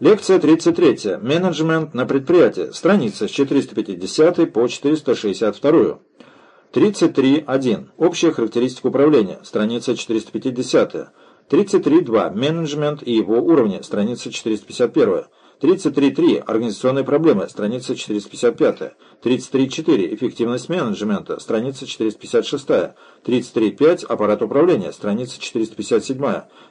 Лекция 33. Менеджмент на предприятии. Страница с 450 по 462. 33.1. Общая характеристика управления. Страница 450. 33.2. Менеджмент и его уровни. Страница 451. 33.3. Организационные проблемы. Страница 455. 33.4. Эффективность менеджмента. Страница 456. 33.5. Аппарат управления. Страница 457.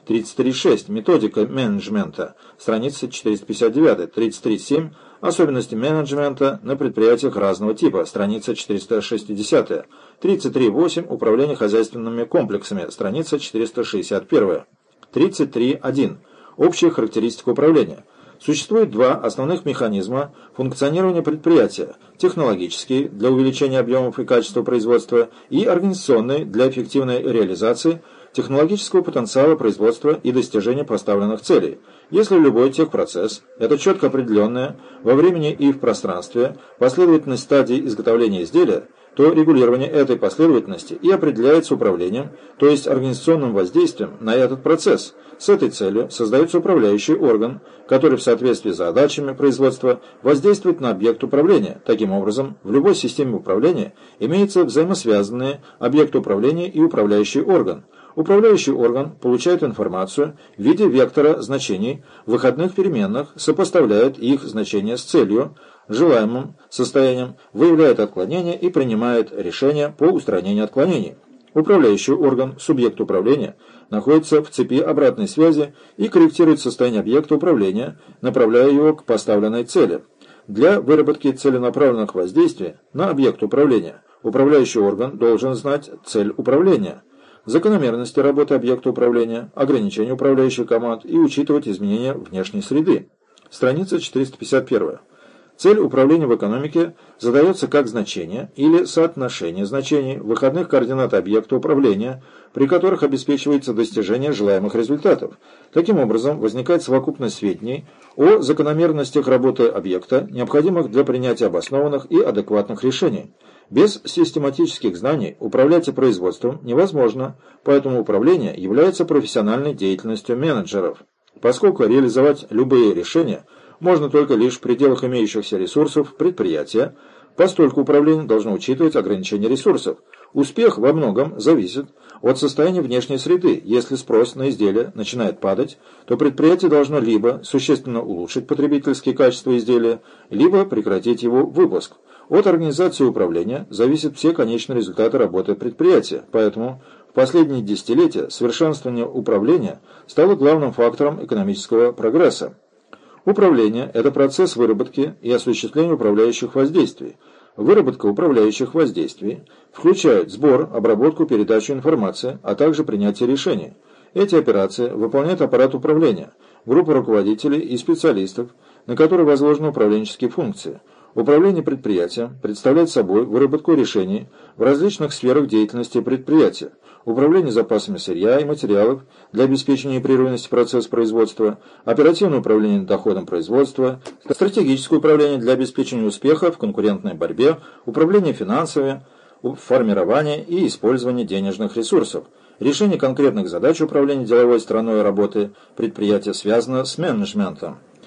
33.6. Методика менеджмента. Страница 459. 33.7. Особенности менеджмента на предприятиях разного типа. Страница 460. 33.8. Управление хозяйственными комплексами. Страница 461. 33.1. Общая характеристика управления. Существует два основных механизма функционирования предприятия – технологический для увеличения объемов и качества производства и организационный для эффективной реализации технологического потенциала производства и достижения поставленных целей. Если любой техпроцесс – это четко определенная во времени и в пространстве последовательность стадий изготовления изделия – то регулирование этой последовательности и определяется управлением, то есть организационным воздействием на этот процесс. С этой целью создается управляющий орган, который в соответствии с задачами производства воздействует на объект управления. Таким образом, в любой системе управления имеются взаимосвязанные объект управления и управляющий орган. Управляющий орган получает информацию в виде вектора значений выходных переменных, сопоставляет их значения с целью, желаемым состоянием, выявляет отклонения и принимает решения по устранению отклонений. Управляющий орган, субъект управления, находится в цепи обратной связи и корректирует состояние объекта управления, направляя его к поставленной цели. Для выработки целенаправленных воздействий на объект управления управляющий орган должен знать цель управления, закономерности работы объекта управления, ограничения управляющих команд и учитывать изменения внешней среды. Страница 451. Цель управления в экономике задается как значение или соотношение значений выходных координат объекта управления, при которых обеспечивается достижение желаемых результатов. Таким образом, возникает совокупность сведений о закономерностях работы объекта, необходимых для принятия обоснованных и адекватных решений. Без систематических знаний управлять производством невозможно, поэтому управление является профессиональной деятельностью менеджеров. Поскольку реализовать любые решения – можно только лишь в пределах имеющихся ресурсов предприятия, постольку управление должно учитывать ограничение ресурсов. Успех во многом зависит от состояния внешней среды. Если спрос на изделия начинает падать, то предприятие должно либо существенно улучшить потребительские качества изделия, либо прекратить его выпуск. От организации управления зависят все конечные результаты работы предприятия, поэтому в последние десятилетия совершенствование управления стало главным фактором экономического прогресса. Управление – это процесс выработки и осуществления управляющих воздействий. Выработка управляющих воздействий включает сбор, обработку, передачу информации, а также принятие решений. Эти операции выполняет аппарат управления, группа руководителей и специалистов, на которые возложены управленческие функции – Управление предприятием представляет собой выработку решений в различных сферах деятельности предприятия, управление запасами сырья и материалов для обеспечения непрерывности процесса производства, оперативное управление доходом производства, стратегическое управление для обеспечения успеха в конкурентной борьбе, управление финансовое, формирование и использование денежных ресурсов. Решение конкретных задач управления деловой стороной работы предприятия связано с менеджментом.